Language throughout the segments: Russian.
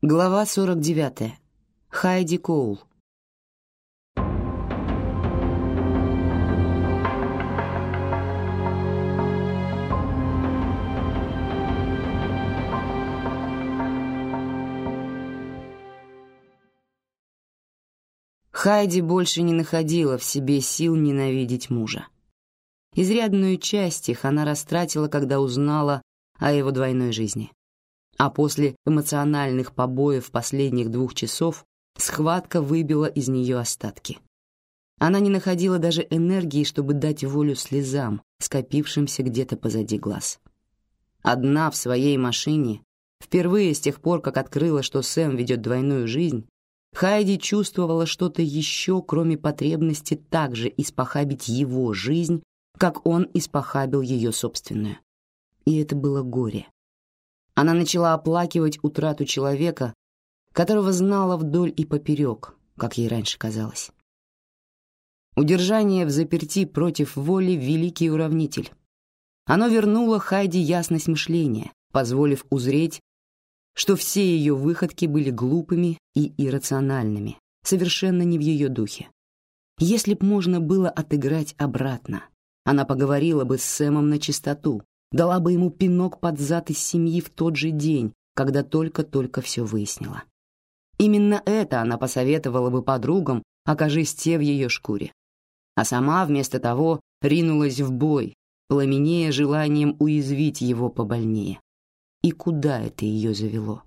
Глава 49. Хайди Коул. Хайди больше не находила в себе сил ненавидеть мужа. Изрядную часть их она растратила, когда узнала о его двойной жизни а после эмоциональных побоев последних двух часов схватка выбила из нее остатки. Она не находила даже энергии, чтобы дать волю слезам, скопившимся где-то позади глаз. Одна в своей машине, впервые с тех пор, как открыла, что Сэм ведет двойную жизнь, Хайди чувствовала что-то еще, кроме потребности также испохабить его жизнь, как он испохабил ее собственную. И это было горе. Она начала оплакивать утрату человека, которого знала вдоль и поперек, как ей раньше казалось. Удержание в заперти против воли — великий уравнитель. Оно вернуло Хайди ясность мышления, позволив узреть, что все ее выходки были глупыми и иррациональными, совершенно не в ее духе. Если б можно было отыграть обратно, она поговорила бы с Сэмом на чистоту, дала бы ему пинок под зад из семьи в тот же день, когда только-только все выяснила. Именно это она посоветовала бы подругам, окажись те в ее шкуре. А сама вместо того ринулась в бой, пламенея желанием уязвить его побольнее. И куда это ее завело?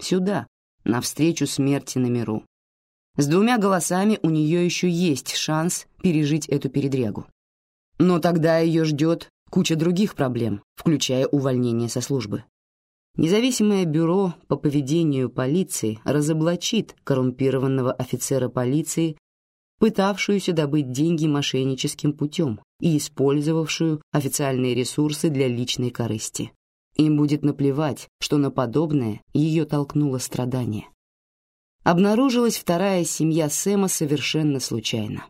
Сюда, навстречу смерти на миру. С двумя голосами у нее еще есть шанс пережить эту передрягу. Но тогда ее ждет куча других проблем, включая увольнение со службы. Независимое бюро по поведению полиции разоблачит коррумпированного офицера полиции, пытавшуюся добыть деньги мошенническим путем и использовавшую официальные ресурсы для личной корысти. Им будет наплевать, что на подобное ее толкнуло страдание. Обнаружилась вторая семья Сэма совершенно случайно.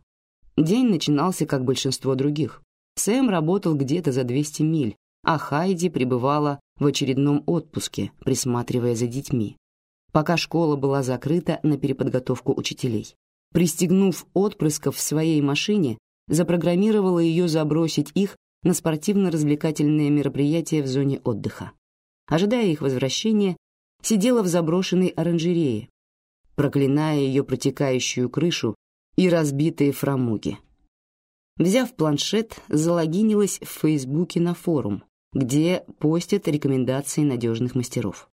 День начинался, как большинство других, Сэм работал где-то за 200 миль, а Хайди пребывала в очередном отпуске, присматривая за детьми, пока школа была закрыта на переподготовку учителей. Пристегнув отпрысков в своей машине, запрограммировала ее забросить их на спортивно-развлекательные мероприятия в зоне отдыха. Ожидая их возвращения, сидела в заброшенной оранжерее, проклиная ее протекающую крышу и разбитые фрамуги. Взяв планшет, залогинилась в Фейсбуке на форум, где постят рекомендации надежных мастеров.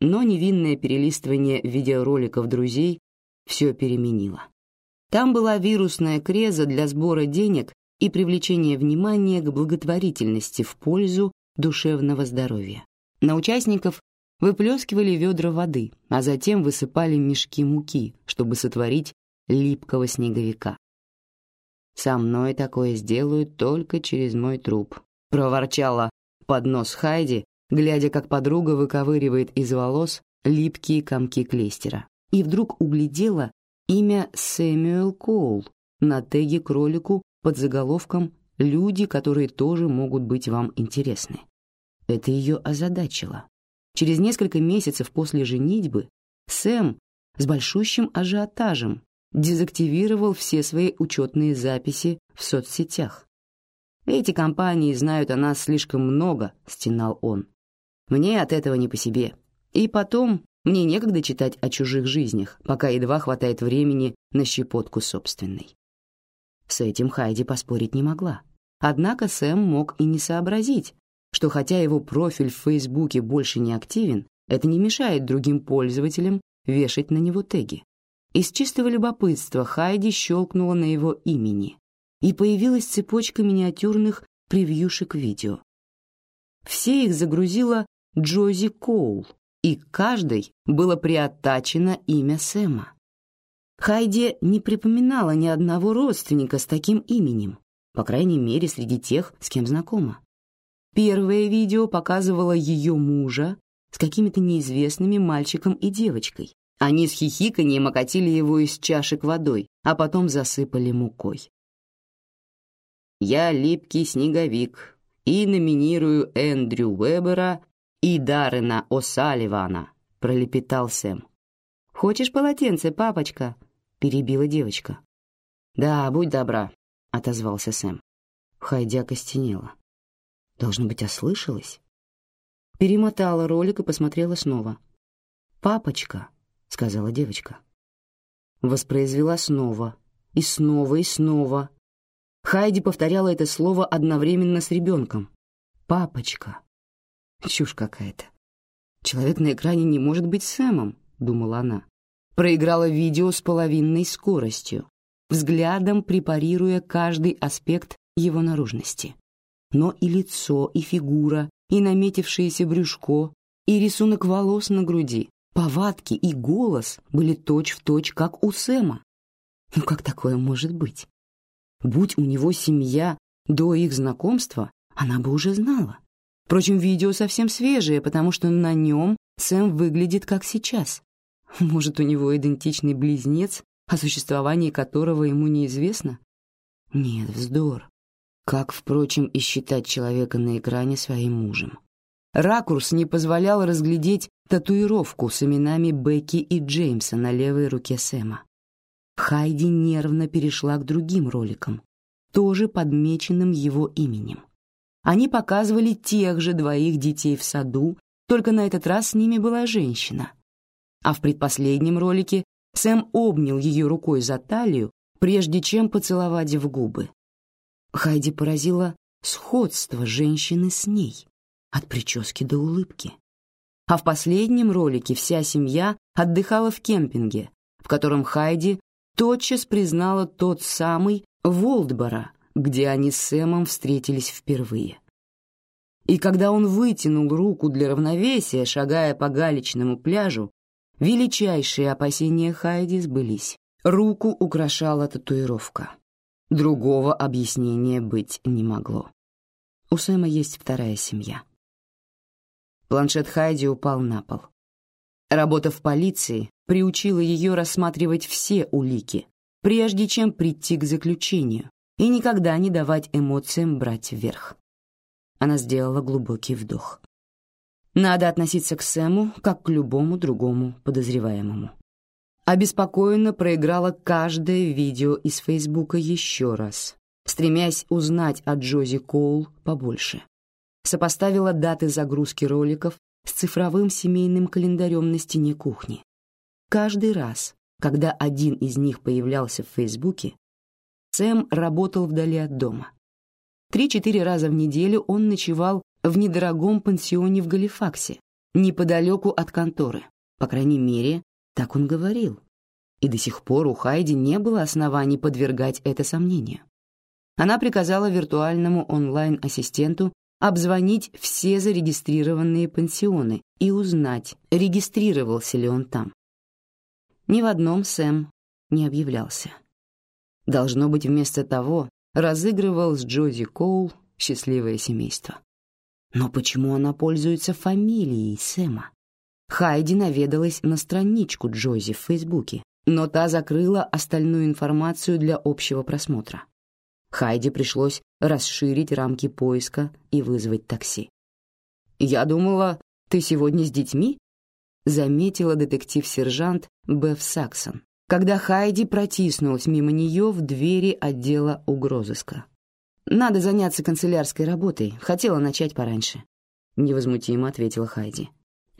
Но невинное перелистывание видеороликов друзей все переменило. Там была вирусная креза для сбора денег и привлечения внимания к благотворительности в пользу душевного здоровья. На участников выплескивали ведра воды, а затем высыпали мешки муки, чтобы сотворить липкого снеговика. Со мной такое сделают только через мой труп, проворчала под нос Хайди, глядя, как подруга выковыривает из волос липкие комки клейстера. И вдруг углядела имя Сэмюэл Коул на теге кролику под заголовком «Люди, которые тоже могут быть вам интересны». Это ее озадачило. Через несколько месяцев после женитьбы Сэм с большущим ажиотажем дезактивировал все свои учетные записи в соцсетях. «Эти компании знают о нас слишком много», — стенал он. «Мне от этого не по себе. И потом мне некогда читать о чужих жизнях, пока едва хватает времени на щепотку собственной». С этим Хайди поспорить не могла. Однако Сэм мог и не сообразить, что хотя его профиль в Фейсбуке больше не активен, это не мешает другим пользователям вешать на него теги. Из чистого любопытства Хайди щелкнула на его имени, и появилась цепочка миниатюрных превьюшек видео. Все их загрузила Джози Коул, и каждой было приоттачено имя Сэма. Хайди не припоминала ни одного родственника с таким именем, по крайней мере, среди тех, с кем знакома. Первое видео показывало ее мужа с какими-то неизвестными мальчиком и девочкой, они с хихиканьем окатили его из чашек водой, а потом засыпали мукой. «Я липкий снеговик и номинирую Эндрю Уэбера и Даррена О'Салливана», пролепетал Сэм. «Хочешь полотенце, папочка?» — перебила девочка. «Да, будь добра», — отозвался Сэм. Хайди окостенела. Должно быть, ослышалась. Перемотала ролик и посмотрела снова. «Папочка», — сказала девочка. Воспроизвела снова, и снова, и снова. Хайди повторяла это слово одновременно с ребенком. «Папочка». Чушь какая-то. Человек на экране не может быть Сэмом, думала она. Проиграла видео с половинной скоростью, взглядом препарируя каждый аспект его наружности. Но и лицо, и фигура, и наметившееся брюшко, и рисунок волос на груди, повадки и голос были точь-в-точь, точь, как у Сэма. Ну как такое может быть? Будь у него семья до их знакомства, она бы уже знала. Впрочем, видео совсем свежее, потому что на нем Сэм выглядит как сейчас. Может, у него идентичный близнец, о существовании которого ему неизвестно? Нет, вздор. Как, впрочем, и считать человека на экране своим мужем. Ракурс не позволял разглядеть татуировку с именами Бекки и Джеймса на левой руке Сэма. Хайди нервно перешла к другим роликам, тоже подмеченным его именем. Они показывали тех же двоих детей в саду, только на этот раз с ними была женщина. А в предпоследнем ролике Сэм обнял ее рукой за талию, прежде чем поцеловать в губы. Хайди поразило сходство женщины с ней от прически до улыбки. А в последнем ролике вся семья отдыхала в кемпинге, в котором Хайди тотчас признала тот самый Волдбора, где они с Сэмом встретились впервые. И когда он вытянул руку для равновесия, шагая по галечному пляжу, величайшие опасения Хайди сбылись. Руку украшала татуировка. Другого объяснения быть не могло. У Сэма есть вторая семья. Планшет Хайди упал на пол. Работа в полиции приучила ее рассматривать все улики, прежде чем прийти к заключению, и никогда не давать эмоциям брать вверх. Она сделала глубокий вдох. Надо относиться к Сэму как к любому другому подозреваемому. Обеспокоенно проиграла каждое видео из Фейсбука еще раз, стремясь узнать о Джози Коул побольше сопоставила даты загрузки роликов с цифровым семейным календарем на стене кухни. Каждый раз, когда один из них появлялся в Фейсбуке, Сэм работал вдали от дома. Три-четыре раза в неделю он ночевал в недорогом пансионе в Галифаксе, неподалеку от конторы. По крайней мере, так он говорил. И до сих пор у Хайди не было оснований подвергать это сомнению. Она приказала виртуальному онлайн-ассистенту обзвонить все зарегистрированные пансионы и узнать, регистрировался ли он там. Ни в одном Сэм не объявлялся. Должно быть, вместо того разыгрывал с Джози Коул счастливое семейство. Но почему она пользуется фамилией Сэма? Хайди наведалась на страничку Джози в Фейсбуке, но та закрыла остальную информацию для общего просмотра. Хайди пришлось расширить рамки поиска и вызвать такси. «Я думала, ты сегодня с детьми?» — заметила детектив-сержант Беф Саксон, когда Хайди протиснулась мимо нее в двери отдела угрозыска. «Надо заняться канцелярской работой, хотела начать пораньше», — невозмутимо ответила Хайди.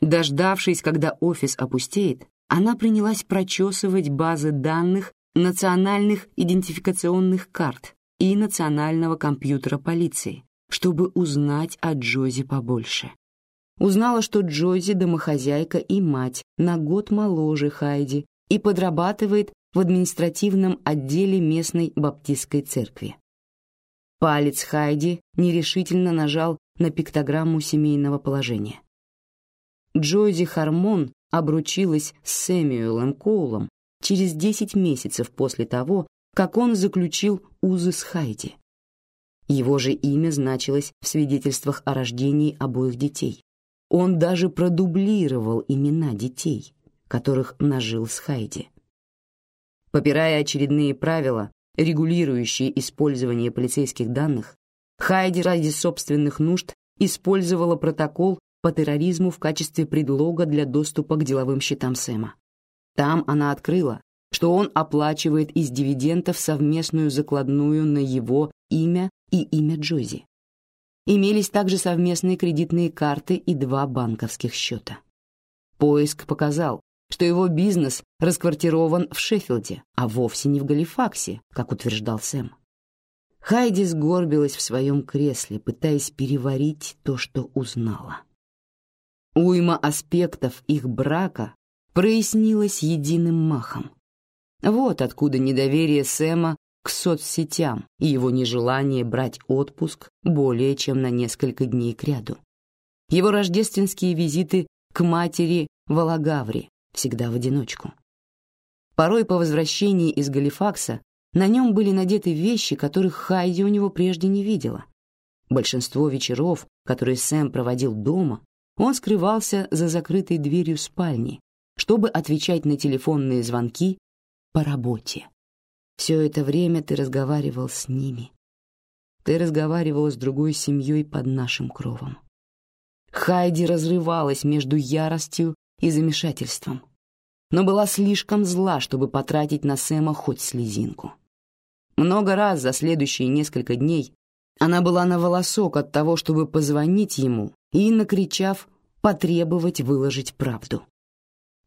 Дождавшись, когда офис опустеет, она принялась прочесывать базы данных национальных идентификационных карт и национального компьютера полиции, чтобы узнать о Джози побольше. Узнала, что Джози — домохозяйка и мать, на год моложе Хайди и подрабатывает в административном отделе местной баптистской церкви. Палец Хайди нерешительно нажал на пиктограмму семейного положения. Джози Хармон обручилась с Сэмюэлом Коулом через 10 месяцев после того, как он заключил узы с Хайди. Его же имя значилось в свидетельствах о рождении обоих детей. Он даже продублировал имена детей, которых нажил с Хайди. Попирая очередные правила, регулирующие использование полицейских данных, Хайди ради собственных нужд использовала протокол по терроризму в качестве предлога для доступа к деловым счетам Сэма. Там она открыла, что он оплачивает из дивидендов совместную закладную на его имя и имя Джози. Имелись также совместные кредитные карты и два банковских счета. Поиск показал, что его бизнес расквартирован в Шеффилде, а вовсе не в Галифаксе, как утверждал Сэм. Хайди сгорбилась в своем кресле, пытаясь переварить то, что узнала. Уйма аспектов их брака прояснилась единым махом. Вот откуда недоверие Сэма к соцсетям и его нежелание брать отпуск более чем на несколько дней кряду. Его рождественские визиты к матери в Алагавре, всегда в одиночку. Порой по возвращении из Галифакса на нем были надеты вещи, которых Хайди у него прежде не видела. Большинство вечеров, которые Сэм проводил дома, он скрывался за закрытой дверью спальни, чтобы отвечать на телефонные звонки по работе. Все это время ты разговаривал с ними. Ты разговаривал с другой семьей под нашим кровом. Хайди разрывалась между яростью и замешательством, но была слишком зла, чтобы потратить на Сэма хоть слезинку. Много раз за следующие несколько дней она была на волосок от того, чтобы позвонить ему и, накричав, потребовать выложить правду.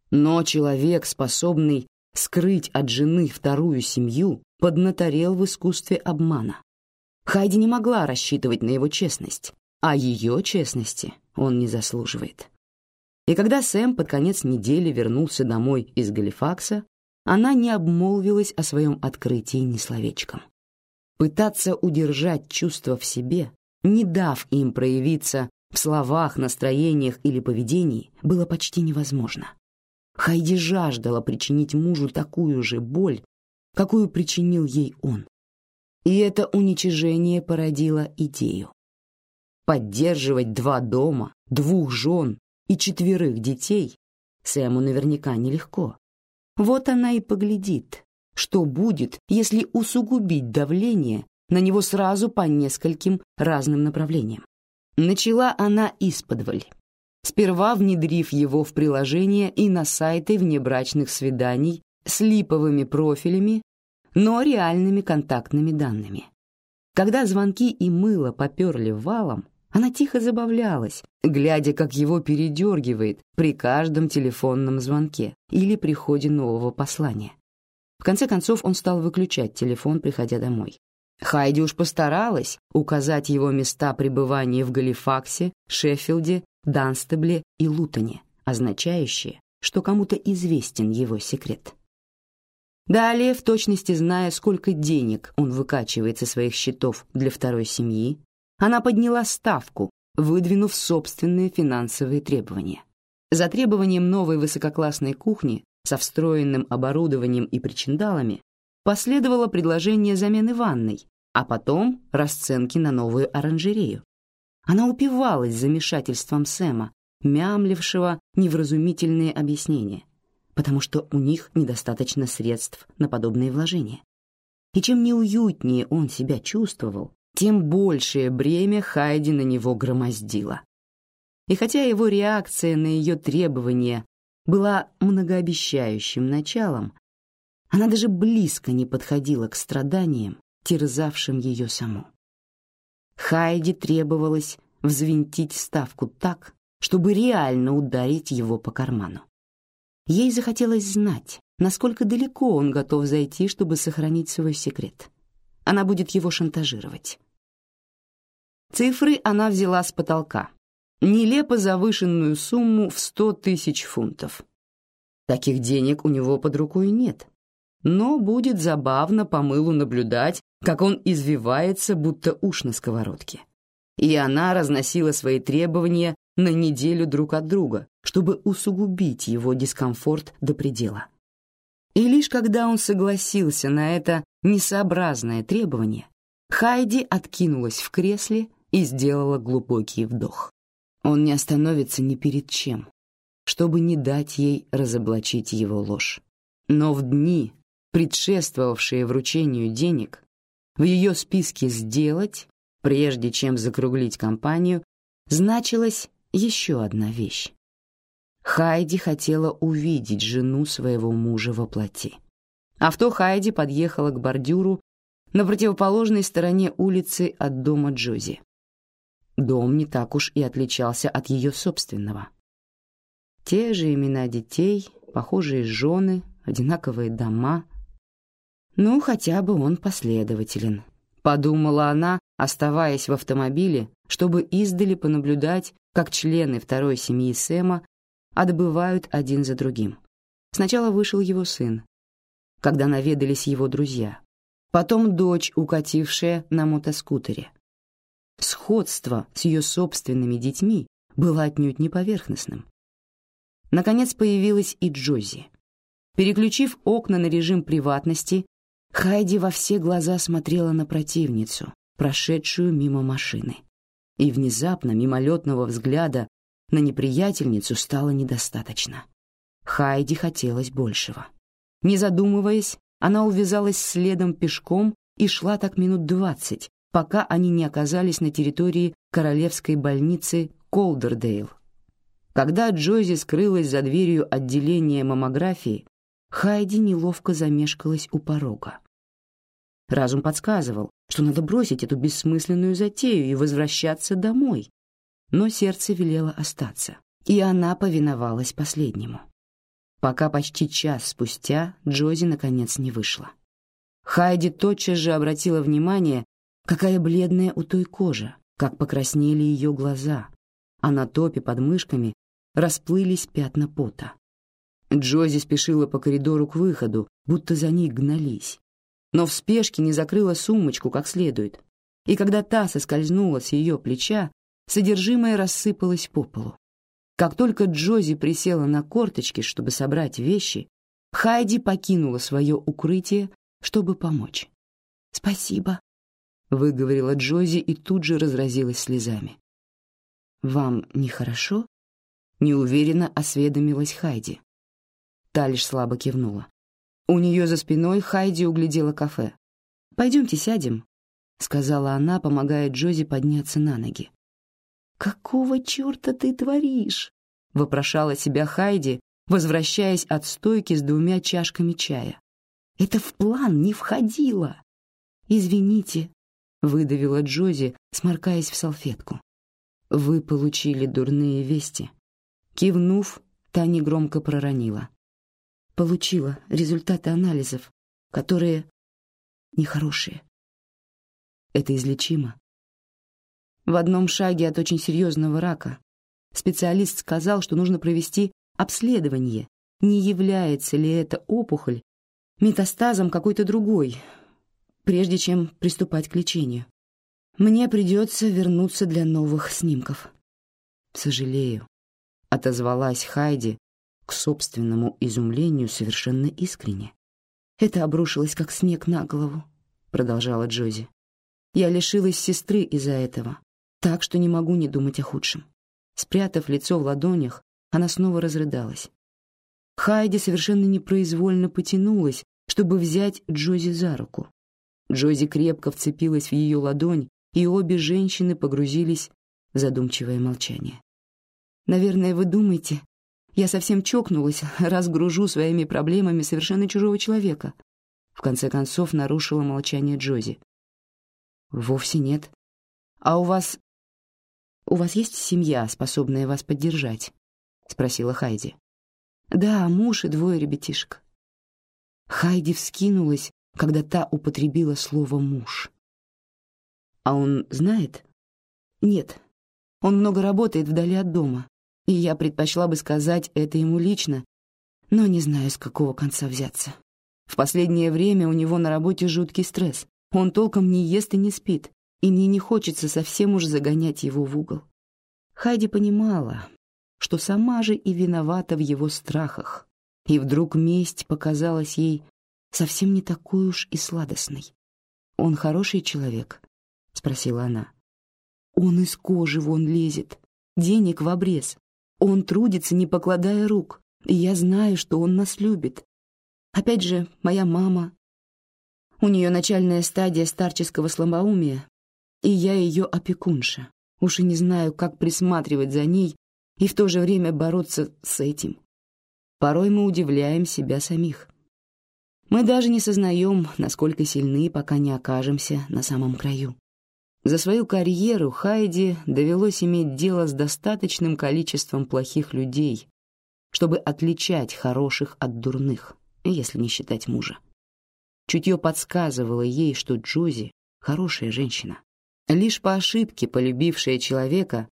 Но человек, способный скрыть от жены вторую семью, поднаторел в искусстве обмана. Хайди не могла рассчитывать на его честность, а ее честности он не заслуживает. И когда Сэм под конец недели вернулся домой из Галифакса, она не обмолвилась о своем открытии ни словечком. Пытаться удержать чувства в себе, не дав им проявиться в словах, настроениях или поведении, было почти невозможно. Хайди жаждала причинить мужу такую же боль, какую причинил ей он. И это уничижение породило идею. Поддерживать два дома, двух жен и четверых детей Сэму наверняка нелегко. Вот она и поглядит, что будет, если усугубить давление на него сразу по нескольким разным направлениям. Начала она исподволь, сперва внедрив его в приложение и на сайты внебрачных свиданий с липовыми профилями, но реальными контактными данными. Когда звонки и мыло поперли валом, она тихо забавлялась, глядя, как его передергивает при каждом телефонном звонке или приходе нового послания. В конце концов он стал выключать телефон, приходя домой. Хайди уж постаралась указать его места пребывания в Галифаксе, Шеффилде, Данстебле и Лутоне, означающие, что кому-то известен его секрет. Далее, в точности зная, сколько денег он выкачивает со своих счетов для второй семьи, она подняла ставку, выдвинув собственные финансовые требования. За требованием новой высококлассной кухни со встроенным оборудованием и причиндалами последовало предложение замены ванной, а потом расценки на новую оранжерею. Она упивалась замешательством Сэма, мямлившего невразумительные объяснения, потому что у них недостаточно средств на подобные вложения. И чем неуютнее он себя чувствовал, тем большее бремя Хайди на него громоздило. И хотя его реакция на ее требования была многообещающим началом, она даже близко не подходила к страданиям, терзавшим ее саму. Хайди требовалось взвинтить ставку так, чтобы реально ударить его по карману. Ей захотелось знать, насколько далеко он готов зайти, чтобы сохранить свой секрет. Она будет его шантажировать. Цифры она взяла с потолка. Нелепо завышенную сумму в сто тысяч фунтов. Таких денег у него под рукой нет. Но будет забавно по мылу наблюдать, как он извивается, будто уж на сковородке. И она разносила свои требования на неделю друг от друга, чтобы усугубить его дискомфорт до предела. И лишь когда он согласился на это несообразное требование, Хайди откинулась в кресле и сделала глубокий вдох. Он не остановится ни перед чем, чтобы не дать ей разоблачить его ложь. Но в дни, предшествовавшие вручению денег, в ее списке «сделать», прежде чем закруглить компанию, значилось еще одна вещь. Хайди хотела увидеть жену своего мужа во плоти. Авто Хайди подъехало к бордюру на противоположной стороне улицы от дома Джози. Дом не так уж и отличался от ее собственного. Те же имена детей, похожие жены, одинаковые дома. Ну, хотя бы он последователен, подумала она, оставаясь в автомобиле, чтобы издали понаблюдать, как члены второй семьи Сэма отбывают один за другим. Сначала вышел его сын, когда наведались его друзья. Потом дочь, укатившая на мотоскутере. Сходство с ее собственными детьми было отнюдь не поверхностным. Наконец появилась и Джози. Переключив окна на режим приватности, Хайди во все глаза смотрела на противницу, прошедшую мимо машины. И внезапно мимолетного взгляда на неприятельницу стало недостаточно. Хайди хотелось большего. Не задумываясь, она увязалась следом пешком и шла так минут двадцать, пока они не оказались на территории королевской больницы Колдердейл. Когда Джози скрылась за дверью отделения маммографии, Хайди неловко замешкалась у порога. Разум подсказывал, что надо бросить эту бессмысленную затею и возвращаться домой. Но сердце велело остаться, и она повиновалась последнему. Пока почти час спустя Джози наконец не вышла. Хайди тотчас же обратила внимание, какая бледная у той кожа, как покраснели ее глаза, а на топе под мышками расплылись пятна пота. Джози спешила по коридору к выходу, будто за ней гнались но в спешке не закрыла сумочку как следует, и когда та соскользнула с ее плеча, содержимое рассыпалось по полу. Как только Джози присела на корточки, чтобы собрать вещи, Хайди покинула свое укрытие, чтобы помочь. «Спасибо», — выговорила Джози и тут же разразилась слезами. «Вам нехорошо?» — неуверенно осведомилась Хайди. Та лишь слабо кивнула. У нее за спиной Хайди углядела кафе. «Пойдемте сядем», — сказала она, помогая Джози подняться на ноги. «Какого черта ты творишь?» — вопрошала себя Хайди, возвращаясь от стойки с двумя чашками чая. «Это в план не входило!» «Извините», — выдавила Джози, сморкаясь в салфетку. «Вы получили дурные вести». Кивнув, та негромко проронила получила результаты анализов, которые нехорошие. Это излечимо. В одном шаге от очень серьезного рака специалист сказал, что нужно провести обследование, не является ли эта опухоль метастазом какой-то другой, прежде чем приступать к лечению. Мне придется вернуться для новых снимков. Сожалею, отозвалась Хайди, к собственному изумлению совершенно искренне. «Это обрушилось, как снег на голову», — продолжала Джози. «Я лишилась сестры из-за этого, так что не могу не думать о худшем». Спрятав лицо в ладонях, она снова разрыдалась. Хайди совершенно непроизвольно потянулась, чтобы взять Джози за руку. Джози крепко вцепилась в ее ладонь, и обе женщины погрузились в задумчивое молчание. «Наверное, вы думаете, я совсем чокнулась, раз гружу своими проблемами совершенно чужого человека. В конце концов нарушила молчание Джози. Вовсе нет. А у вас... У вас есть семья, способная вас поддержать? Спросила Хайди. Да, муж и двое ребятишек. Хайди вскинулась, когда та употребила слово «муж». А он знает? Нет. Он много работает вдали от дома и я предпочла бы сказать это ему лично, но не знаю, с какого конца взяться. В последнее время у него на работе жуткий стресс. Он толком не ест и не спит, и мне не хочется совсем уж загонять его в угол. Хайди понимала, что сама же и виновата в его страхах, и вдруг месть показалась ей совсем не такой уж и сладостной. «Он хороший человек?» — спросила она. «Он из кожи вон лезет, денег в обрез, он трудится, не покладая рук, и я знаю, что он нас любит. Опять же, моя мама. У нее начальная стадия старческого слабоумия, и я ее опекунша. Уж и не знаю, как присматривать за ней, и в то же время бороться с этим. Порой мы удивляем себя самих. Мы даже не сознаем, насколько сильны, пока не окажемся на самом краю. За свою карьеру Хайди довелось иметь дело с достаточным количеством плохих людей, чтобы отличать хороших от дурных, если не считать мужа. Чутье подсказывало ей, что Джози — хорошая женщина, лишь по ошибке полюбившая человека,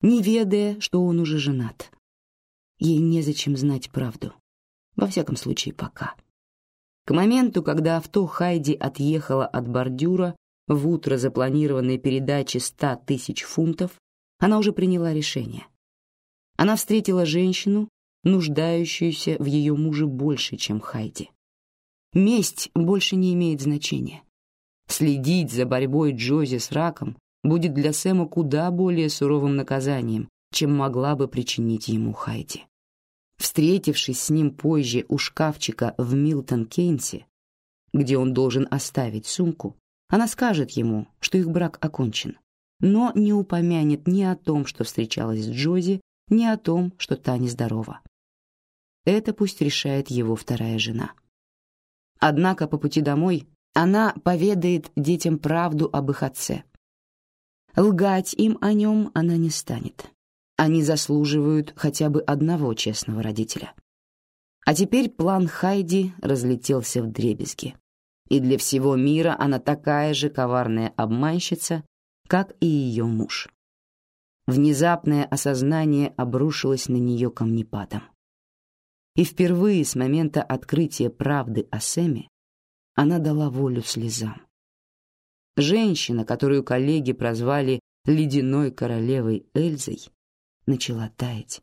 не ведая, что он уже женат. Ей незачем знать правду. Во всяком случае, пока. К моменту, когда авто Хайди отъехало от бордюра в утро запланированной передачи ста тысяч фунтов, она уже приняла решение. Она встретила женщину, нуждающуюся в ее муже больше, чем Хайди. Месть больше не имеет значения. Следить за борьбой Джози с раком будет для Сэма куда более суровым наказанием, чем могла бы причинить ему Хайди. Встретившись с ним позже у шкафчика в Милтон-Кейнсе, где он должен оставить сумку, она скажет ему, что их брак окончен, но не упомянет ни о том, что встречалась с Джози, ни о том, что та нездорова. Это пусть решает его вторая жена. Однако по пути домой она поведает детям правду об их отце. Лгать им о нем она не станет. Они заслуживают хотя бы одного честного родителя. А теперь план Хайди разлетелся в дребезги и для всего мира она такая же коварная обманщица, как и ее муж. Внезапное осознание обрушилось на нее камнепадом. И впервые с момента открытия правды о Сэме она дала волю слезам. Женщина, которую коллеги прозвали «ледяной королевой Эльзой», начала таять.